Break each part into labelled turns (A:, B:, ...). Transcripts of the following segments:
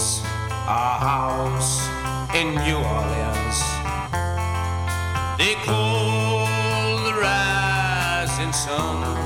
A: built a house in New Orleans. They call the rising sun.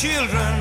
A: Children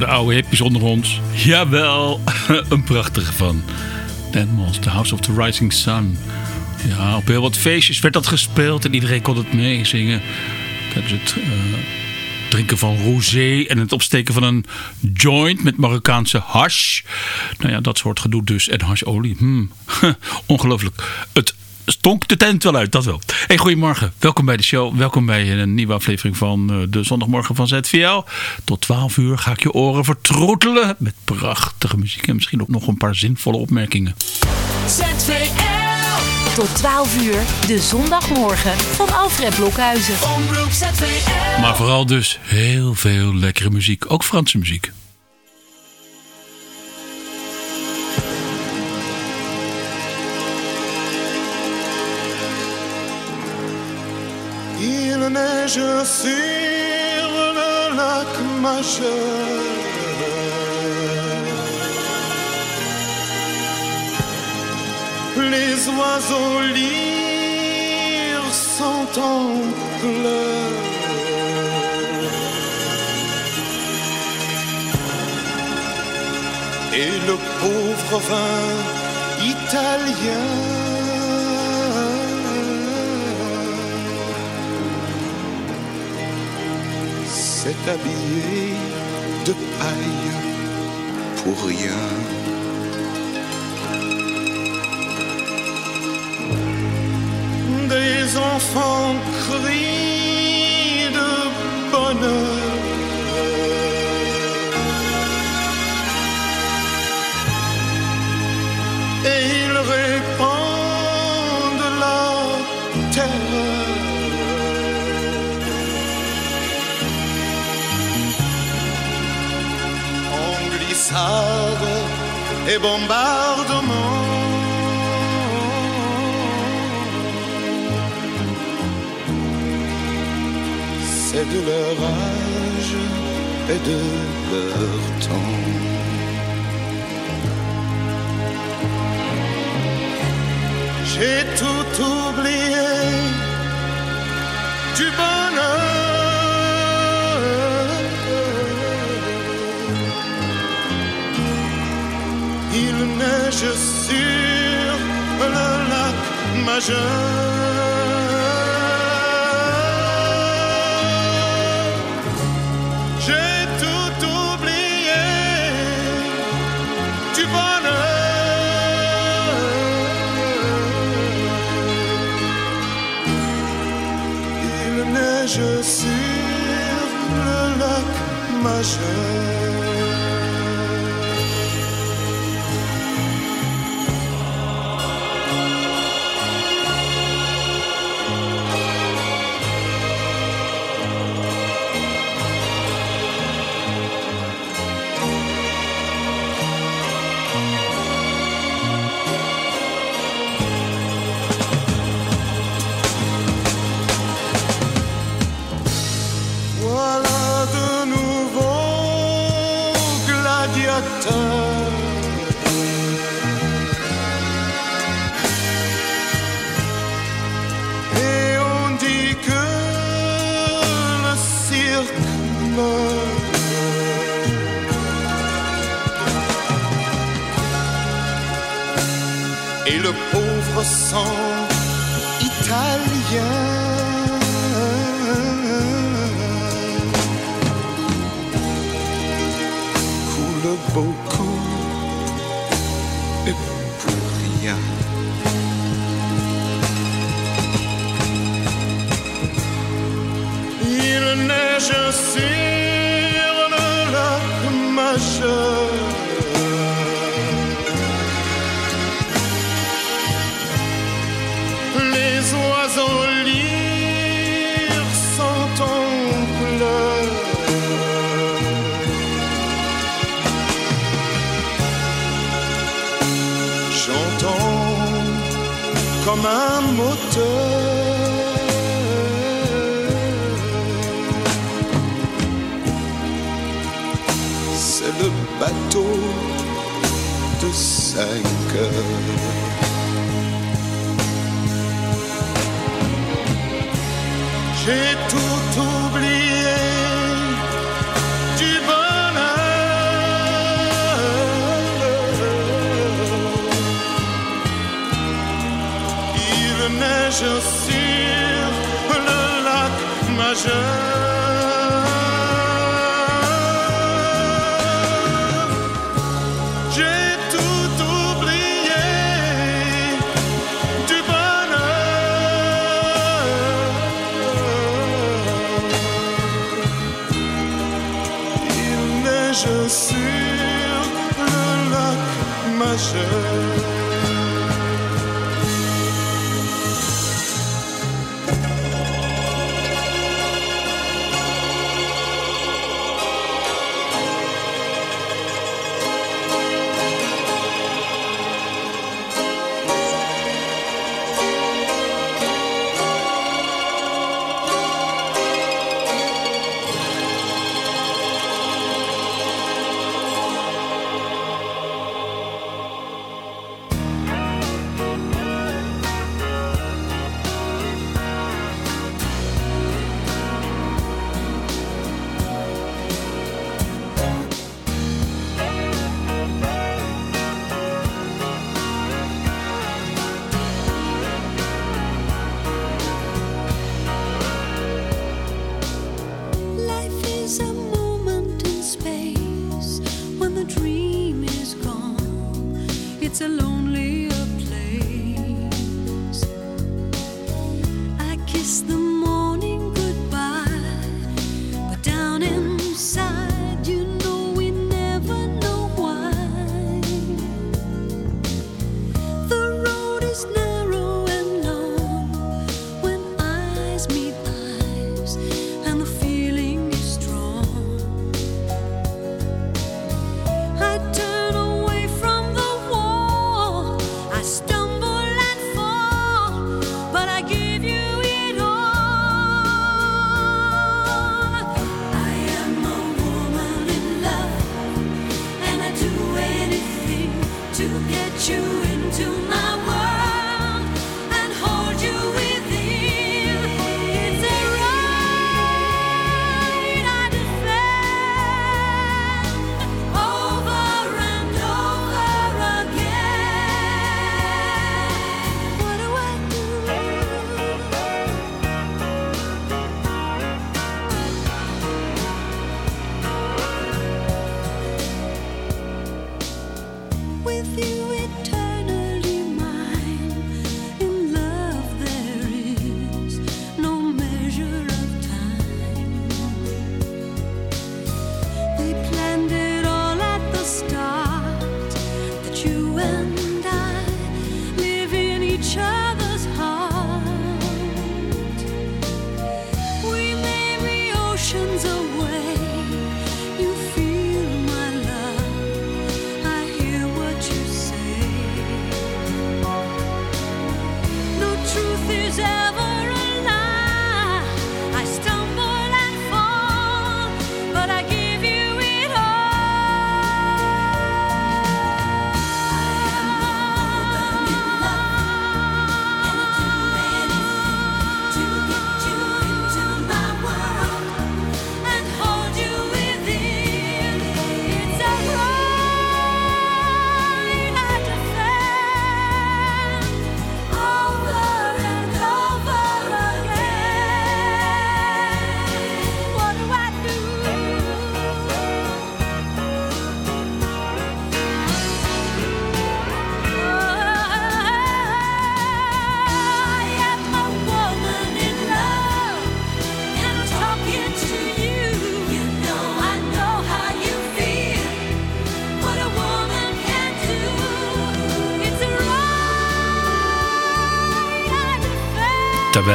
B: De oude hippies onder ons. Jawel, een prachtige van. Dan Moss, The House of the Rising Sun. Ja, op heel wat feestjes werd dat gespeeld en iedereen kon het meezingen. Tijdens het eh, drinken van rosé en het opsteken van een joint met Marokkaanse hash. Nou ja, dat soort gedoe dus. En hasholie. Hmm. Ongelooflijk. Het stonk de tent wel uit, dat wel. Hey, goedemorgen. Welkom bij de show. Welkom bij een nieuwe aflevering van eh, de zondagmorgen van ZVL. Tot 12 uur ga ik je oren vertroetelen met prachtige muziek en misschien ook nog een paar zinvolle opmerkingen.
C: ZVL. Tot 12 uur, de zondagmorgen van Alfred Blokhuizen. Omroep ZVL.
B: Maar vooral dus heel veel lekkere muziek. Ook Franse muziek.
D: Neige sur le lac majeur. Les oiseaux lyres sont en. Et le pauvre vin italien habillé de paille pour rien. Des enfants crient de bonheur. Et bombardement. C'est de leur âge et de leur temps. J'ai tout oublié du bonheur. Neige sur le lac majeur. Sur le lac majeur.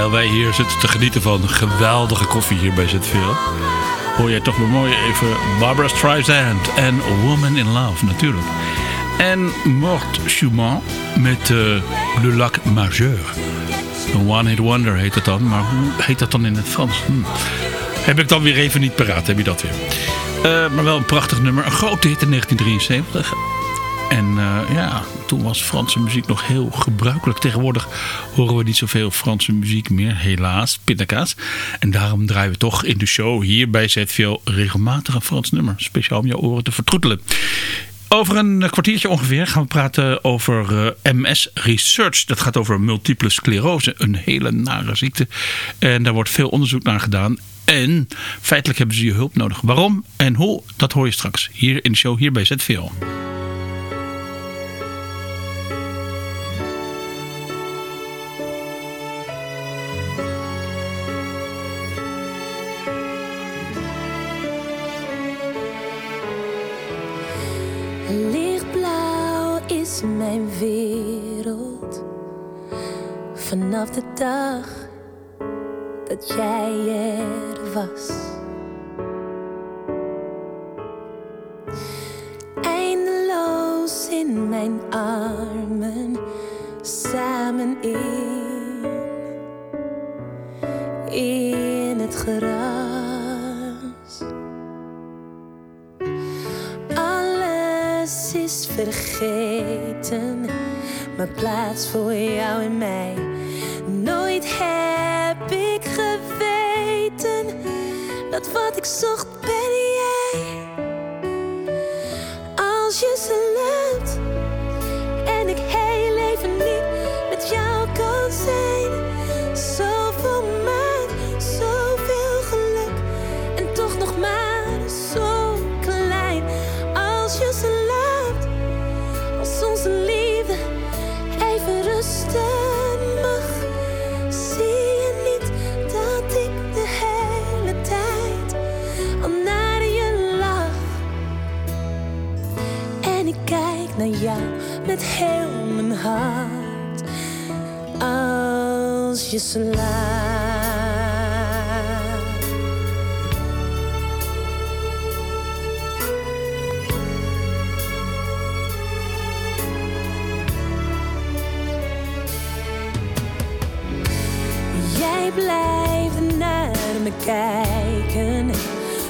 B: Terwijl wij hier zitten te genieten van geweldige koffie hier bij ZVL. Hoor jij toch maar mooi even Barbara Streisand en Woman in Love natuurlijk. En Mort Schumann met uh, Le Lac Majeur. Een One Hit Wonder heet het dan. Maar hoe heet dat dan in het Frans? Hm. Heb ik dan weer even niet paraat, heb je dat weer. Uh, maar wel een prachtig nummer. Een grote hit in 1973. En uh, ja, toen was Franse muziek nog heel gebruikelijk. Tegenwoordig horen we niet zoveel Franse muziek meer, helaas, pindakaas. En daarom draaien we toch in de show hier bij ZVL regelmatig een Frans nummer. Speciaal om jouw oren te vertroetelen. Over een kwartiertje ongeveer gaan we praten over uh, MS Research. Dat gaat over multiple sclerose, een hele nare ziekte. En daar wordt veel onderzoek naar gedaan. En feitelijk hebben ze je hulp nodig. Waarom en hoe, dat hoor je straks hier in de show, hier bij ZVL.
E: Vanaf de dag dat jij er was. Eindeloos in mijn armen, samen in, in het gras. Alles is vergeten, maar plaats voor jou en mij. Wat ik zocht ben Als je slaapt. Jij blijft naar me kijken,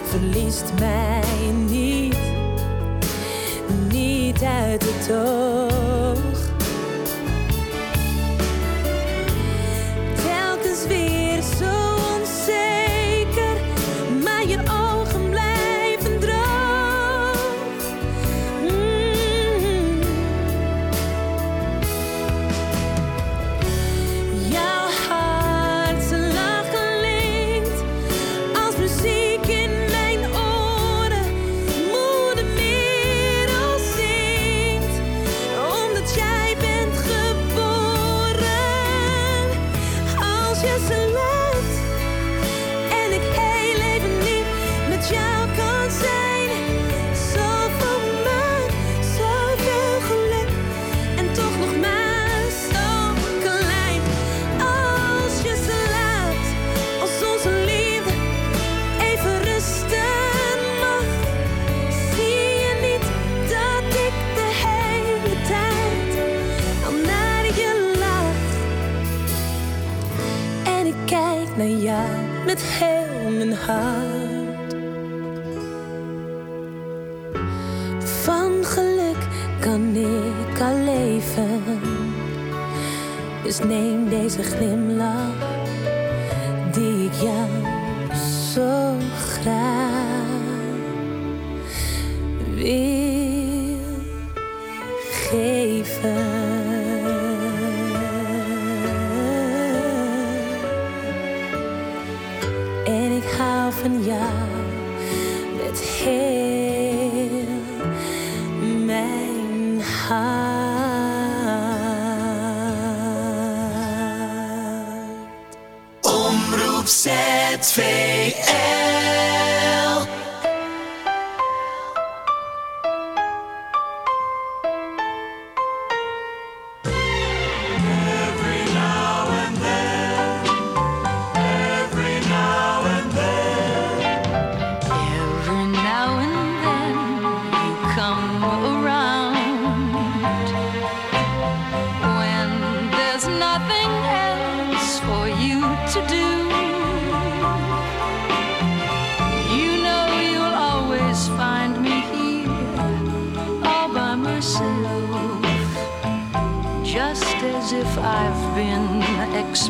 E: verliest mij niet, niet niet uit het oog.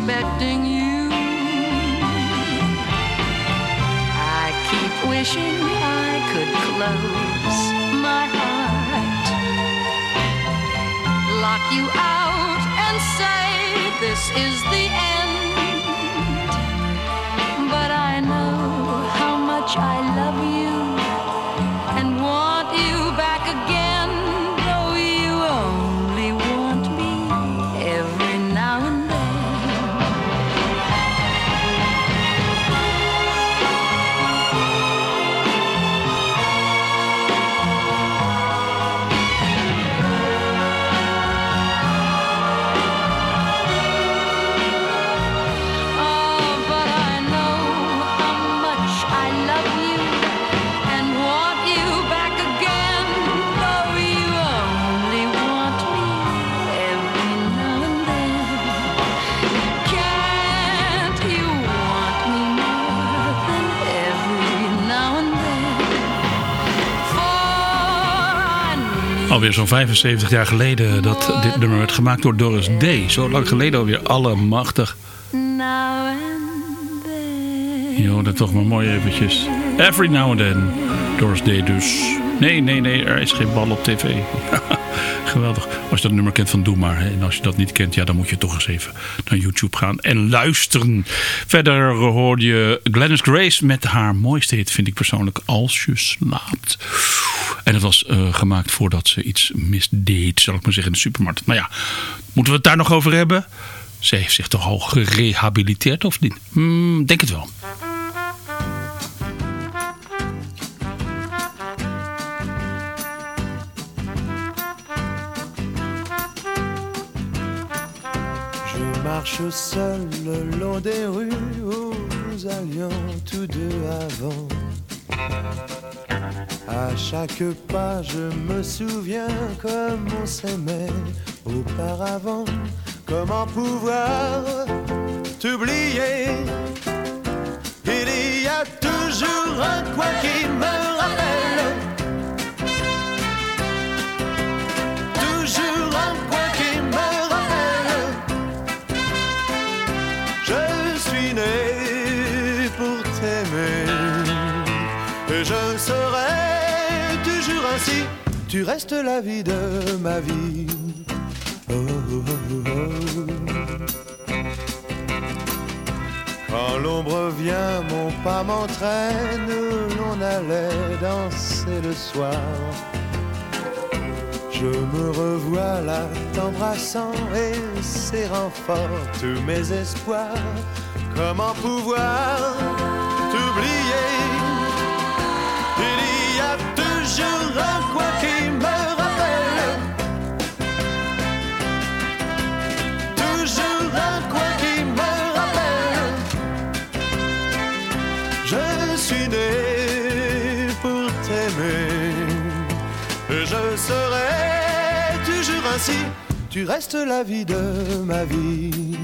F: Expecting you. I keep wishing I could close my heart, lock you out, and say this is the end. But I know how much I love you
B: Alweer zo'n 75 jaar geleden dat dit nummer werd gemaakt door Doris Day. Zo lang geleden alweer allemachtig. Jo, dat toch maar mooi eventjes. Every now and then. Doris Day dus. Nee, nee, nee, er is geen bal op tv. Geweldig. Als je dat nummer kent van Doe Maar. hè. En als je dat niet kent, ja, dan moet je toch eens even naar YouTube gaan en luisteren. Verder hoorde je Glennis Grace met haar mooiste hit, vind ik persoonlijk, Als je slaapt. En dat was eh, gemaakt voordat ze iets misdeed, zal ik maar zeggen, in de supermarkt. Maar ja, moeten we het daar nog over hebben? Ze heeft zich toch al gerehabiliteerd of niet? Hmm, denk het wel.
D: Marche seul le long des rues nous allions avant. À chaque pas, je me souviens comme on s'aimait auparavant. Comment pouvoir t'oublier? Il y a toujours un coin qui me tu restes la vie de ma vie. Oh, oh, oh, oh. Quand l'ombre vient, mon pas m'entraîne, l'on allait danser le soir. Je me revois là t'embrassant et serrant fort tous mes espoirs. Comment pouvoir t'oublier? Il y a toujours un quoi qui ainsi, tu restes la vie de ma vie.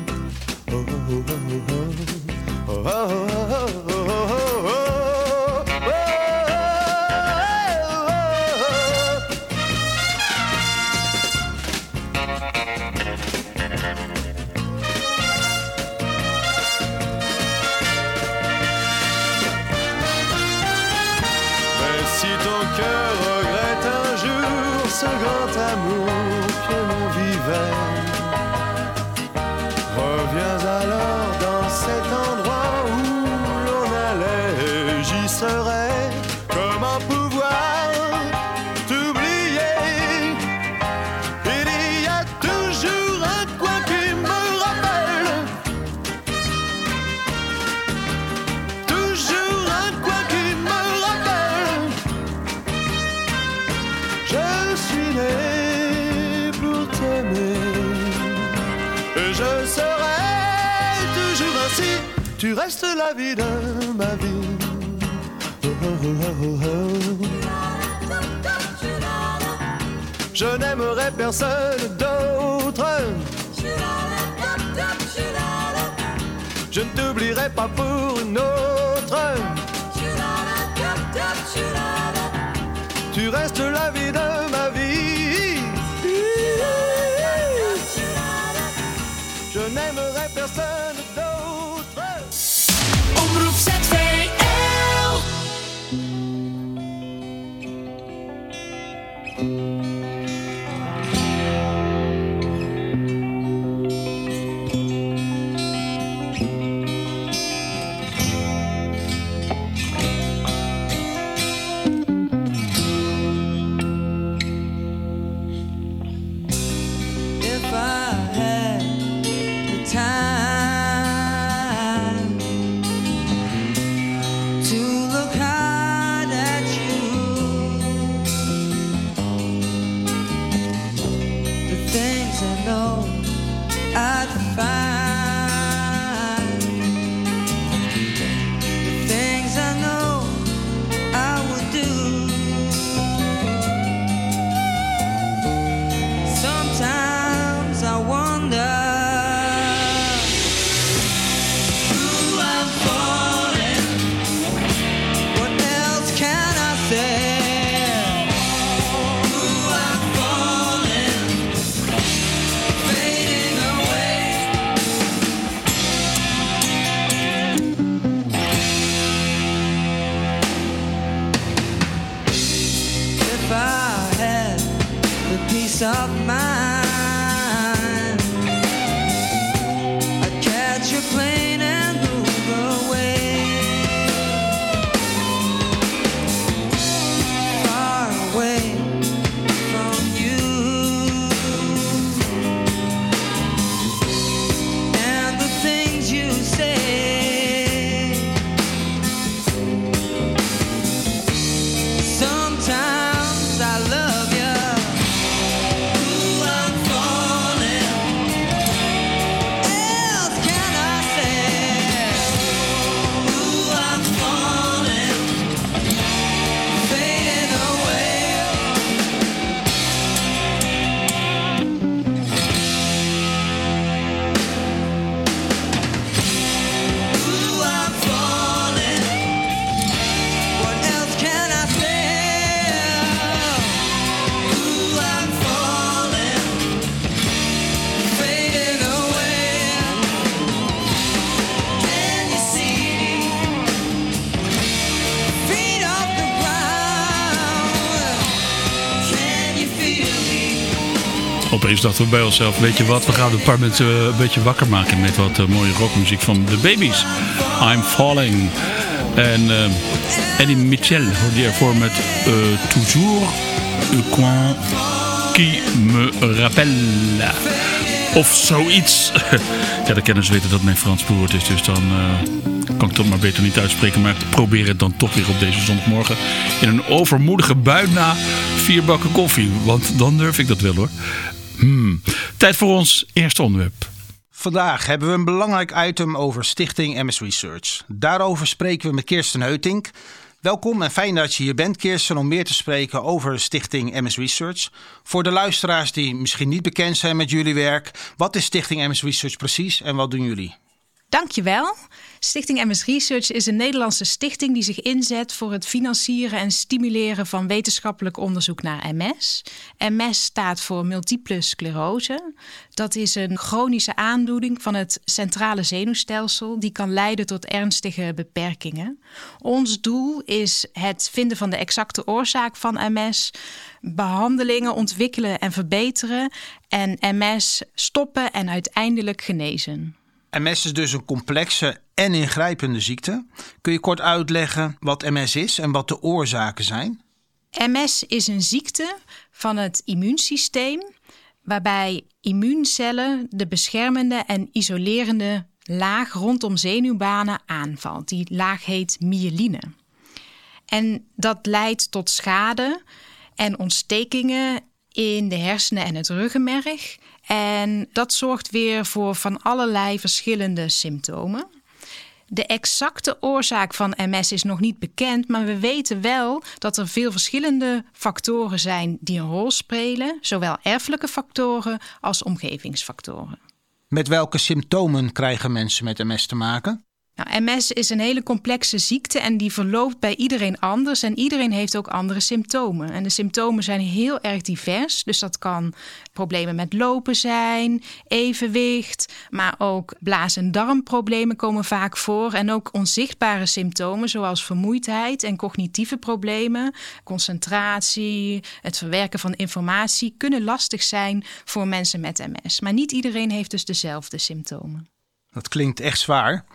D: Je n'aimerai personne d'autre. Je ne t'oublierai pas pour une autre. Tu restes la vie de ma vie. Je n'aimerai personne
G: time.
B: Dachten we bij onszelf, weet je wat, we gaan een paar mensen eh, een beetje wakker maken met wat eh, mooie rockmuziek van de baby's. I'm Falling. En eh, Eddie Mitchell hoorde je ervoor met eh, Toujours qui me rappelle. Of zoiets. ja, de kenners weten dat mijn Frans beroerd is, dus dan kan ik dat maar beter niet uitspreken. Maar probeer het dan toch weer op deze zondagmorgen in een overmoedige bui na vier bakken koffie. Want dan durf ik dat wel hoor. Hmm. Tijd voor ons eerste onderwerp.
H: Vandaag hebben we een belangrijk item over Stichting MS Research. Daarover spreken we met Kirsten Heutink. Welkom en fijn dat je hier bent, Kirsten, om meer te spreken over Stichting MS Research. Voor de luisteraars die misschien niet bekend zijn met jullie werk, wat is Stichting MS Research precies en wat doen jullie?
I: Dankjewel. Stichting MS Research is een Nederlandse stichting die zich inzet voor het financieren en stimuleren van wetenschappelijk onderzoek naar MS. MS staat voor multiple sclerose. Dat is een chronische aandoening van het centrale zenuwstelsel die kan leiden tot ernstige beperkingen. Ons doel is het vinden van de exacte oorzaak van MS, behandelingen ontwikkelen en verbeteren en MS stoppen en uiteindelijk genezen.
H: MS is dus een complexe en ingrijpende ziekte. Kun je kort uitleggen wat MS is en wat de oorzaken zijn?
I: MS is een ziekte van het immuunsysteem waarbij immuuncellen de beschermende en isolerende laag rondom zenuwbanen aanvalt. Die laag heet myeline. En dat leidt tot schade en ontstekingen in de hersenen en het ruggenmerg. En dat zorgt weer voor van allerlei verschillende symptomen. De exacte oorzaak van MS is nog niet bekend, maar we weten wel dat er veel verschillende factoren zijn die een rol spelen, zowel erfelijke factoren als omgevingsfactoren.
H: Met welke symptomen krijgen mensen met MS te maken?
I: Nou, MS is een hele complexe ziekte en die verloopt bij iedereen anders. En iedereen heeft ook andere symptomen. En de symptomen zijn heel erg divers. Dus dat kan problemen met lopen zijn, evenwicht, maar ook blaas- en darmproblemen komen vaak voor. En ook onzichtbare symptomen zoals vermoeidheid en cognitieve problemen, concentratie, het verwerken van informatie kunnen lastig zijn voor mensen met MS. Maar niet iedereen heeft dus dezelfde symptomen.
H: Dat klinkt echt zwaar.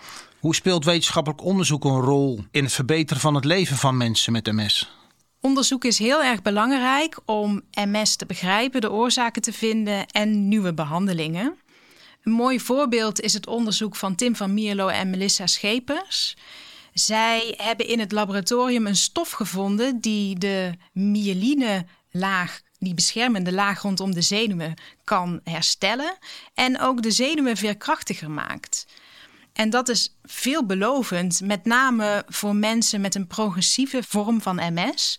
H: Hoe speelt wetenschappelijk onderzoek een rol in het verbeteren van het leven van mensen met MS?
I: Onderzoek is heel erg belangrijk om MS te begrijpen, de oorzaken te vinden en nieuwe behandelingen. Een mooi voorbeeld is het onderzoek van Tim van Mierlo en Melissa Schepers. Zij hebben in het laboratorium een stof gevonden die de myeline laag, die beschermende laag rondom de zenuwen, kan herstellen en ook de zenuwen veerkrachtiger maakt. En dat is veelbelovend, met name voor mensen met een progressieve vorm van MS.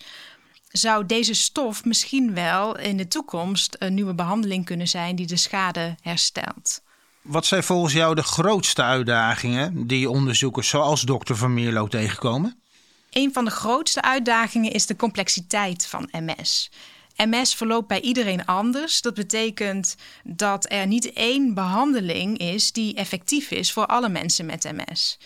I: Zou deze stof misschien wel in de toekomst een nieuwe behandeling kunnen zijn die de schade herstelt?
H: Wat zijn volgens jou de grootste uitdagingen die onderzoekers zoals dokter Van Mierlo tegenkomen?
I: Een van de grootste uitdagingen is de complexiteit van MS. MS verloopt bij iedereen anders. Dat betekent dat er niet één behandeling is die effectief is voor alle mensen met MS.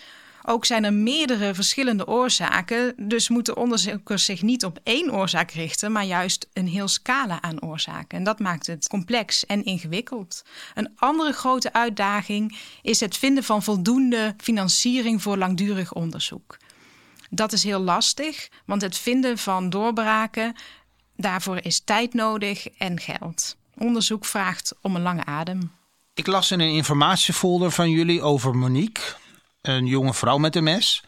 I: Ook zijn er meerdere verschillende oorzaken, dus moeten onderzoekers zich niet op één oorzaak richten, maar juist een heel scala aan oorzaken. En dat maakt het complex en ingewikkeld. Een andere grote uitdaging is het vinden van voldoende financiering voor langdurig onderzoek. Dat is heel lastig, want het vinden van doorbraken Daarvoor is tijd nodig en geld. Onderzoek vraagt om een lange adem.
H: Ik las in een informatiefolder van jullie over Monique, een jonge vrouw met MS.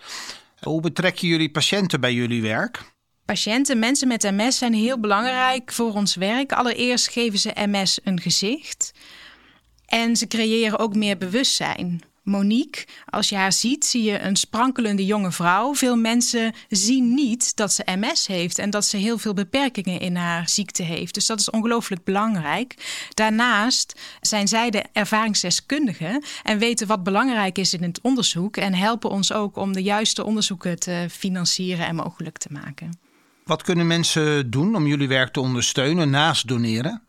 H: Hoe betrekken jullie patiënten bij jullie werk?
I: Patiënten, mensen met MS zijn heel belangrijk voor ons werk. Allereerst geven ze MS een gezicht. En ze creëren ook meer bewustzijn. Monique, als je haar ziet, zie je een sprankelende jonge vrouw. Veel mensen zien niet dat ze MS heeft en dat ze heel veel beperkingen in haar ziekte heeft. Dus dat is ongelooflijk belangrijk. Daarnaast zijn zij de ervaringsdeskundigen en weten wat belangrijk is in het onderzoek en helpen ons ook om de juiste onderzoeken te financieren en mogelijk te maken.
H: Wat kunnen mensen doen om jullie werk te ondersteunen naast doneren?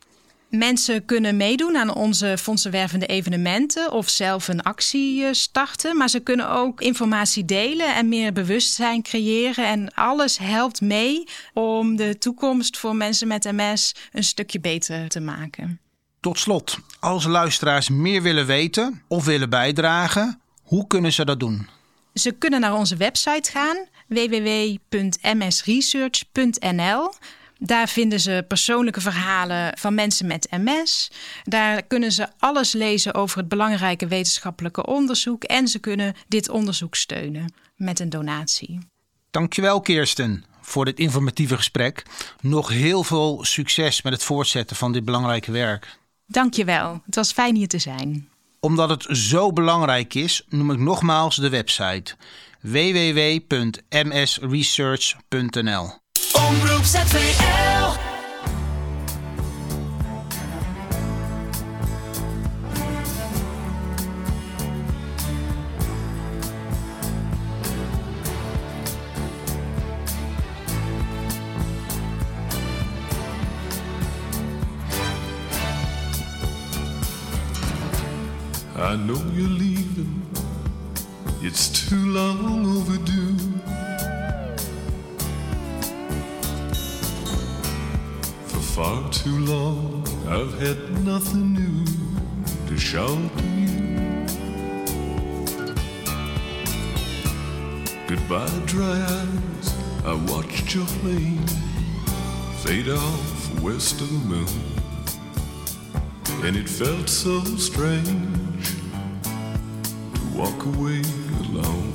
I: Mensen kunnen meedoen aan onze fondsenwervende evenementen of zelf een actie eh, starten. Maar ze kunnen ook informatie delen en meer bewustzijn creëren. En alles helpt mee om de toekomst voor mensen met MS een stukje beter te maken.
H: Tot slot, als luisteraars meer willen weten of willen bijdragen, hoe kunnen ze dat doen?
I: Ze kunnen naar onze website gaan, www.msresearch.nl. Daar vinden ze persoonlijke verhalen van mensen met MS. Daar kunnen ze alles lezen over het belangrijke wetenschappelijke onderzoek. En ze kunnen dit onderzoek steunen met een donatie.
H: Dankjewel Kirsten voor dit informatieve gesprek. Nog heel veel succes met het voortzetten van dit belangrijke werk.
I: Dankjewel. Het was fijn hier te zijn.
H: Omdat het zo belangrijk is, noem ik nogmaals de website www.msresearch.nl.
C: Omroep ZVL.
J: I know you're leaving, it's too long overdue. Far too long, I've had nothing new to shout to you. Goodbye, dry eyes, I watched your flame fade off west of the moon. And it felt so strange to walk away alone.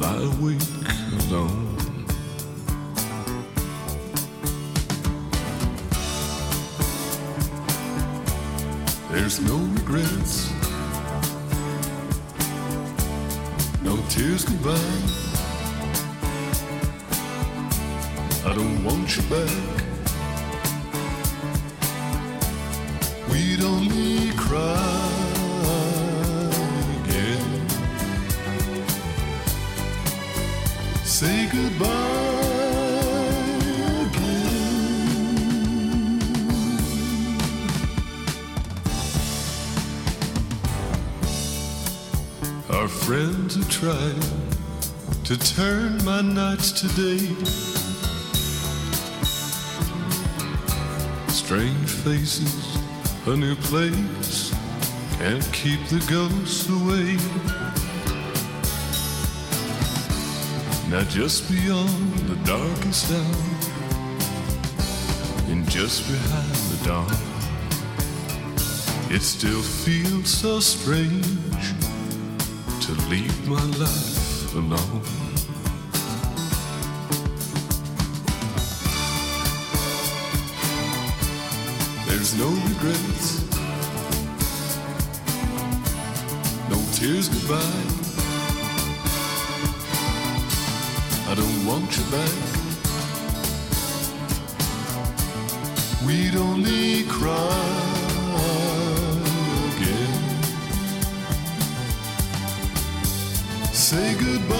J: lie awake alone. There's no regrets, no tears goodbye. I don't want you back. Our friends who tried to turn my nights to day. Strange faces, a new place, can't keep the ghosts away. Now just beyond the darkest hour, and just behind the dawn, it still feels so strange to leave my life alone. There's no regrets, no tears goodbye. I don't want you back. We'd only cry Say goodbye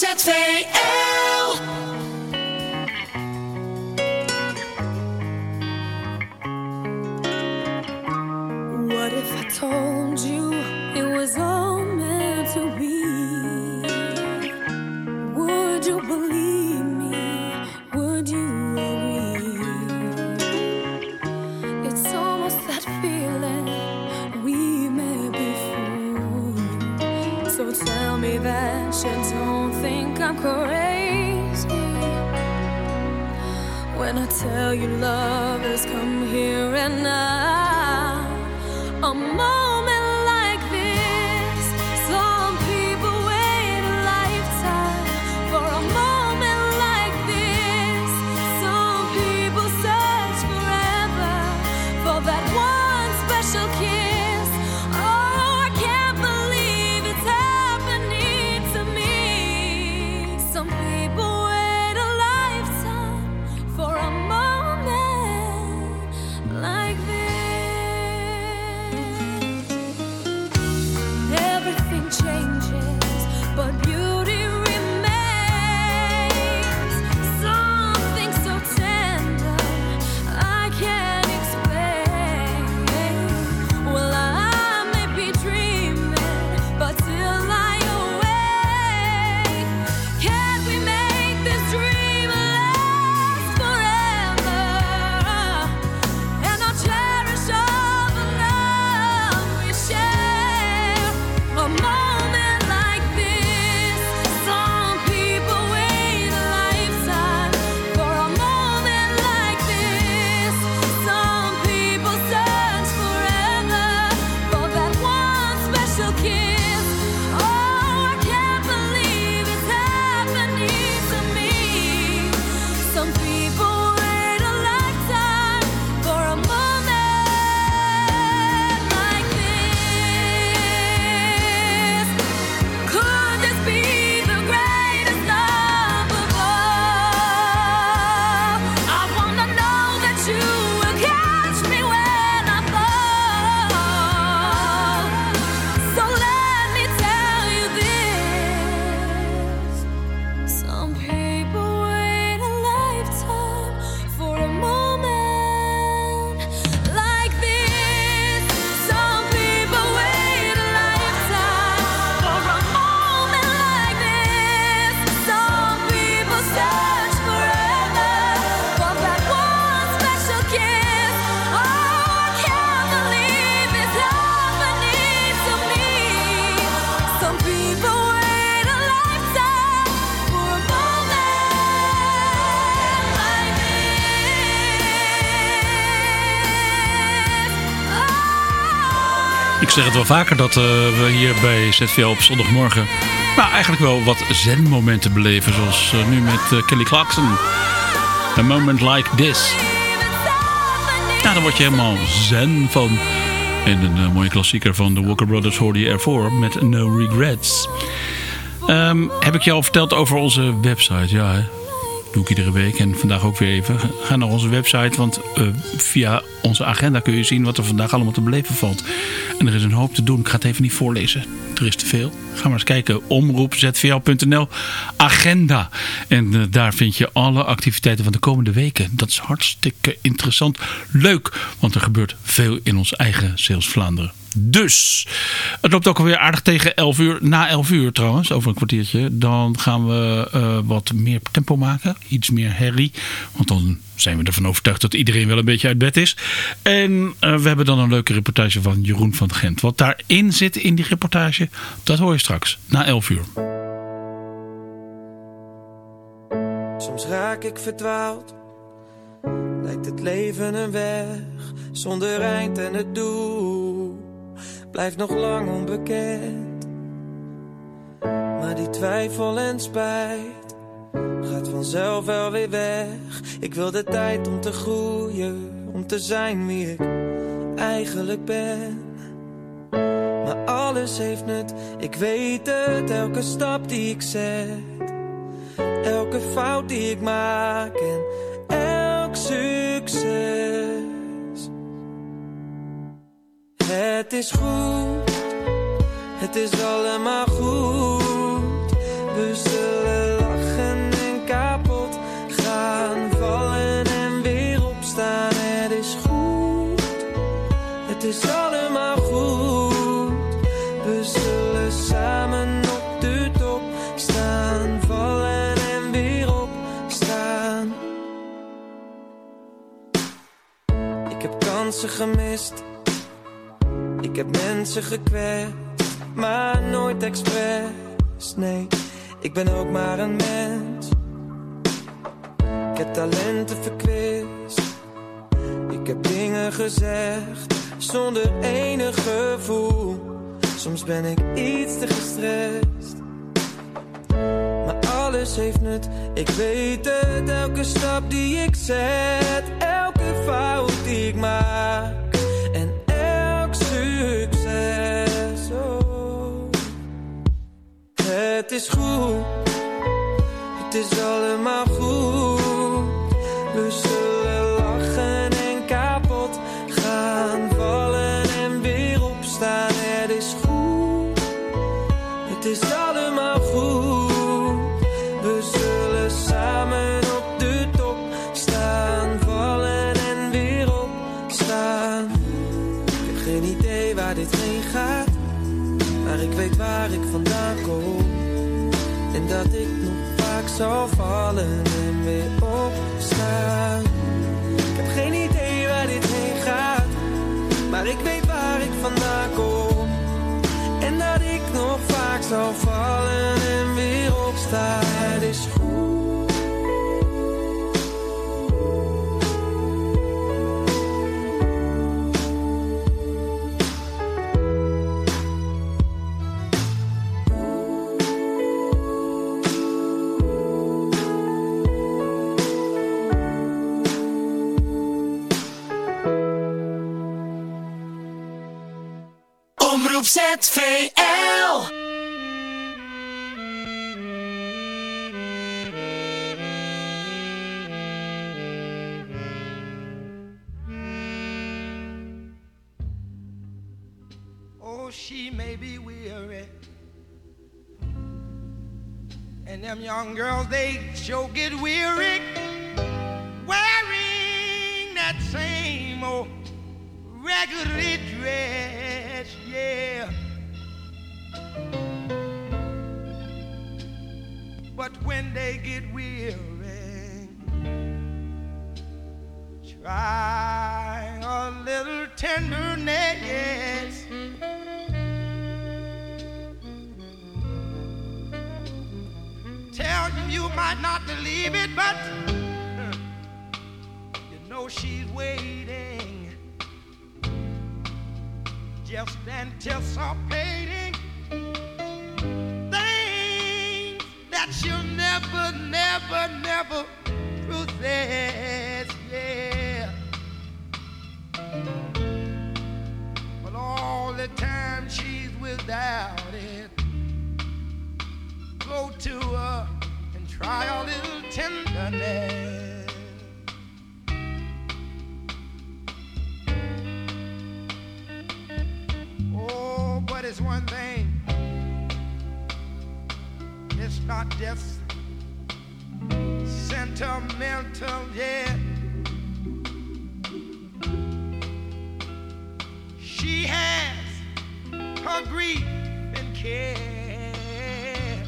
C: ZVL.
B: Ik zeg het wel vaker dat eh, we hier bij ZVL op zondagmorgen... nou, eigenlijk wel wat zenmomenten beleven. Zoals eh, nu met eh, Kelly Clarkson. A moment like this. Ja, daar word je helemaal zen van. En een mooie klassieker van de Walker Brothers hoorde je ervoor met No Regrets. Ehm, heb ik je al verteld over onze website? Ja, hè? Doe ik iedere week en vandaag ook weer even. Ga naar onze website, want eh, via onze agenda kun je zien wat er vandaag allemaal te beleven valt. En er is een hoop te doen. Ik ga het even niet voorlezen. Er is te veel. Ga maar eens kijken. Omroepzvl.nl Agenda. En eh, daar vind je alle activiteiten van de komende weken. Dat is hartstikke interessant. Leuk, want er gebeurt veel in ons eigen Sales Vlaanderen. Dus, het loopt ook alweer aardig tegen 11 uur. Na 11 uur trouwens, over een kwartiertje. Dan gaan we eh, wat meer tempo maken. Iets meer herrie. Want dan zijn we ervan overtuigd dat iedereen wel een beetje uit bed is. En eh, we hebben dan een leuke reportage van Jeroen van Gent. Wat daarin zit in die reportage, dat hoor je straks. Na 11 uur.
A: Soms raak ik verdwaald. Lijkt het leven een weg zonder eind en het doel blijft nog lang onbekend. Maar die twijfel en spijt gaat vanzelf wel weer weg. Ik wil de tijd om te groeien, om te zijn wie ik eigenlijk ben. Maar alles heeft het, ik weet het, elke stap die ik zet. Elke fout die ik maak en elk succes. Het is goed, het is allemaal goed. Heb mensen gekwetst, maar nooit expres. Nee, ik ben ook maar een mens. Ik heb talenten verkwist. Ik heb dingen gezegd zonder enig gevoel. Soms ben ik iets te gestrest. Maar alles heeft nut, ik weet het. Elke stap die ik zet, elke fout die ik maak. Het is goed, het is allemaal goed. Zal vallen en weer opstaan. Ik heb geen idee waar dit heen gaat, maar ik weet waar ik vandaan kom. En dat ik nog vaak zal vallen en weer opstaan. Het is goed.
C: ZVL.
K: Oh, she may be weary. And them young girls, they sure get weary. Wearing that same old raggedy dress, yeah. But when they get weary, try a little tenderness. Tell you you might not believe it, but you know she's waiting just anticipating things that she'll never, never, never possess. Yeah. But all the time she's without it, go to her and try a little tenderness. It's one thing. It's not just sentimental, yeah. She has her grief and care.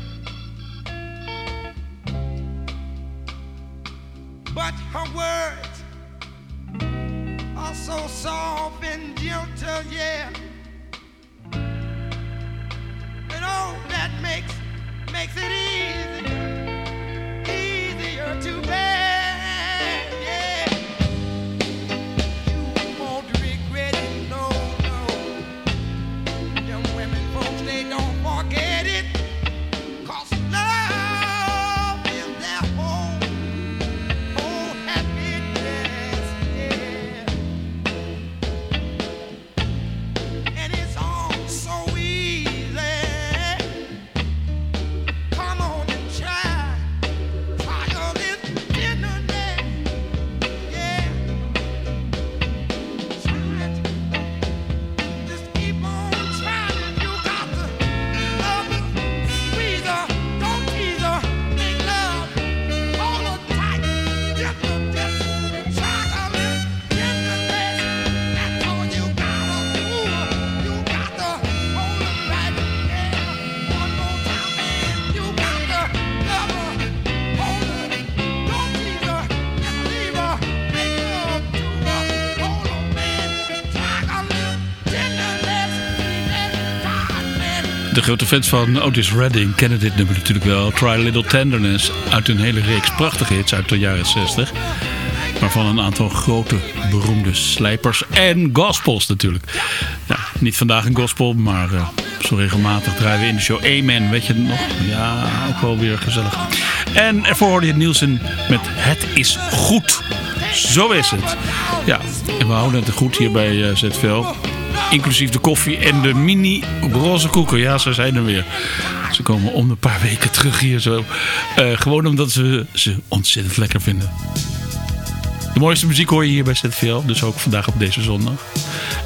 K: But her words are so soft and gentle, yeah. Makes
A: Grote fans van Otis Redding kennen dit nummer natuurlijk wel. Try Little Tenderness uit een hele reeks prachtige hits uit de jaren 60. Waarvan een aantal grote beroemde slijpers en gospels natuurlijk. Ja, niet vandaag een gospel, maar eh, zo regelmatig draaien we in de show Amen. Weet je nog? Ja, ook wel weer gezellig. En ervoor hoorde je Nielsen met Het is goed. Zo is het. Ja, en we houden het goed hier bij eh, ZVL. Inclusief de koffie en de mini roze koeken. Ja, ze zijn er weer. Ze komen om een paar weken terug hier zo. Eh, gewoon omdat ze ze ontzettend lekker vinden. De mooiste muziek hoor je hier bij ZVL. Dus ook vandaag op deze zondag.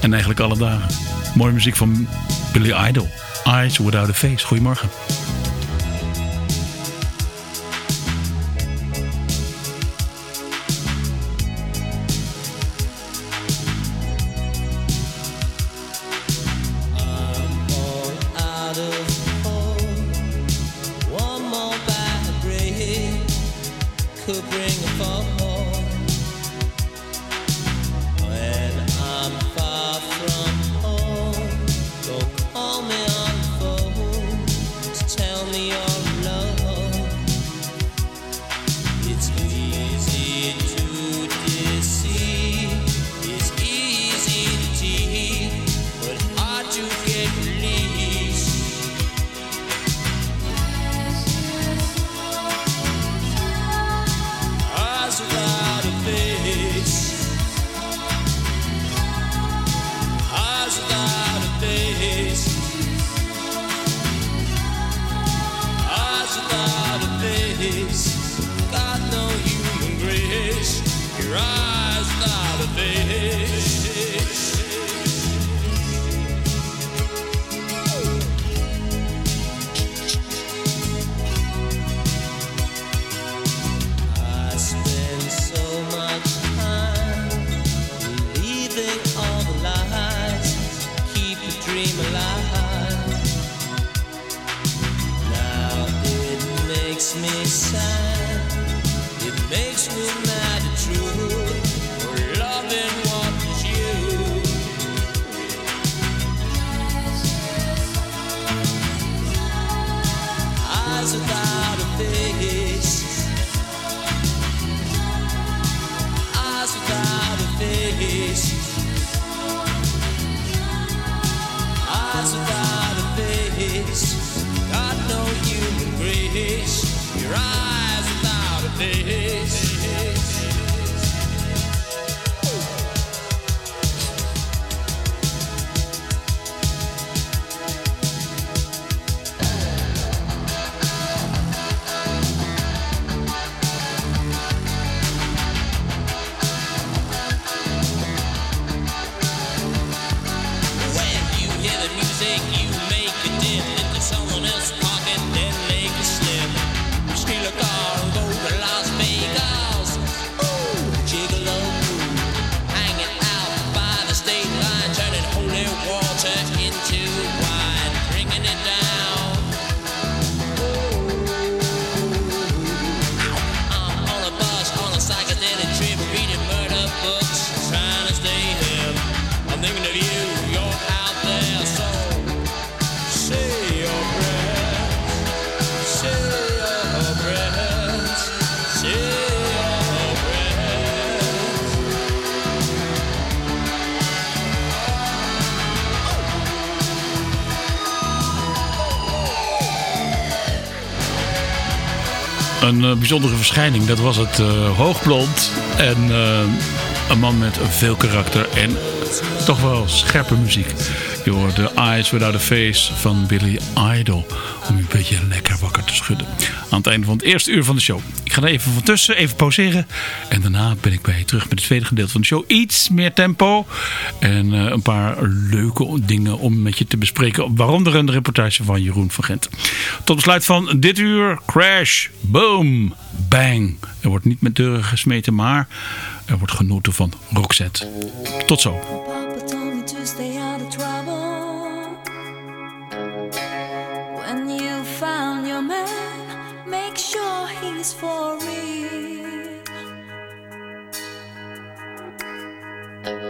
A: En eigenlijk alle dagen. Mooie muziek van Billy Idol. Eyes Without a Face. Goedemorgen.
B: Bijzondere verschijning. Dat was het eh, hoogblond en eh, een man met veel karakter en toch wel scherpe muziek. Je hoort de Eyes Without a Face van Billy Idol. Om je een beetje lekker wakker te schudden. Aan het einde van het eerste uur van de show. Ik ga er even van tussen, even pauzeren. En daarna ben ik bij je terug met het tweede gedeelte van de show. Iets meer tempo. En eh, een paar leuke dingen om met je te bespreken. Waaronder een reportage van Jeroen van Gent. Tot besluit van dit uur. Crash. Boom. Bang. Er wordt niet met deuren gesmeten, maar er wordt genoten van Roxette. Tot zo.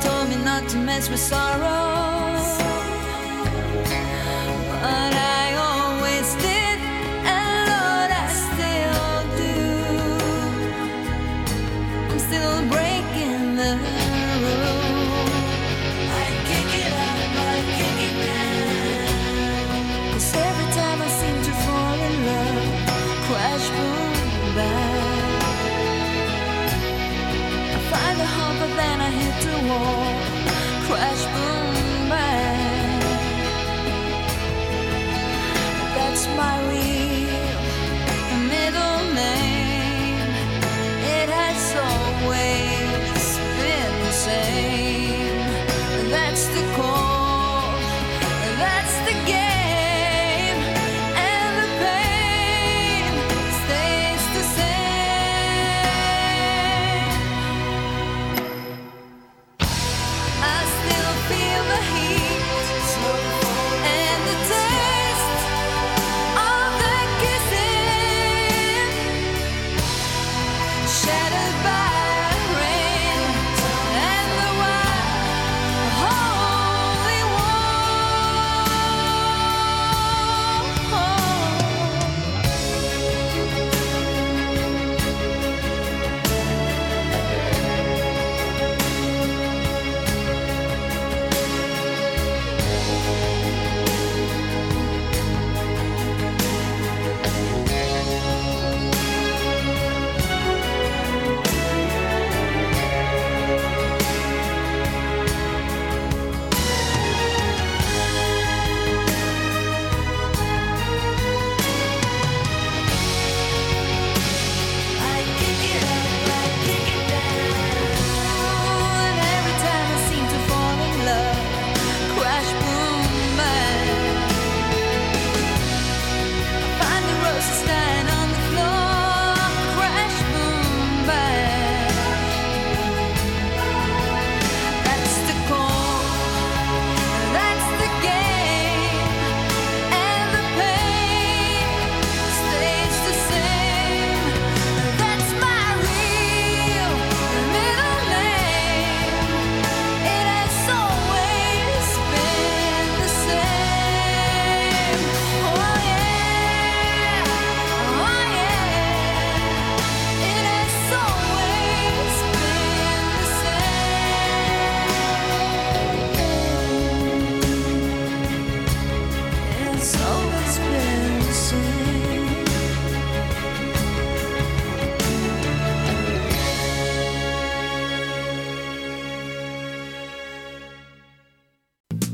F: told me not to mess with sorrow.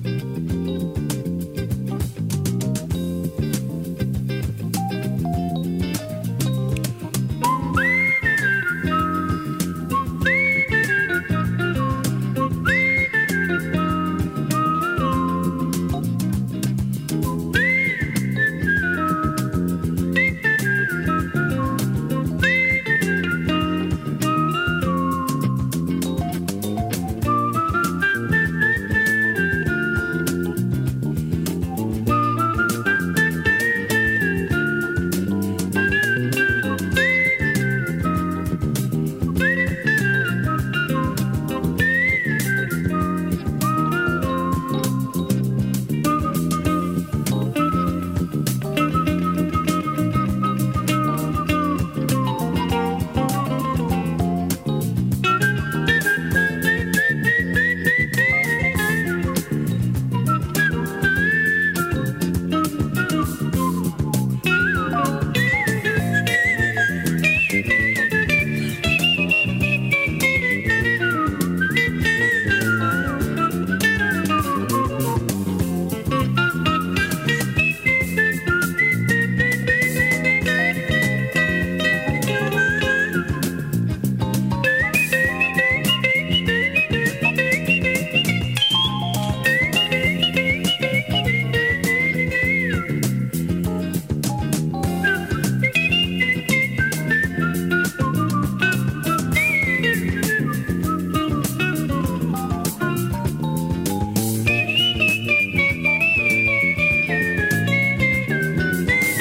F: Bye.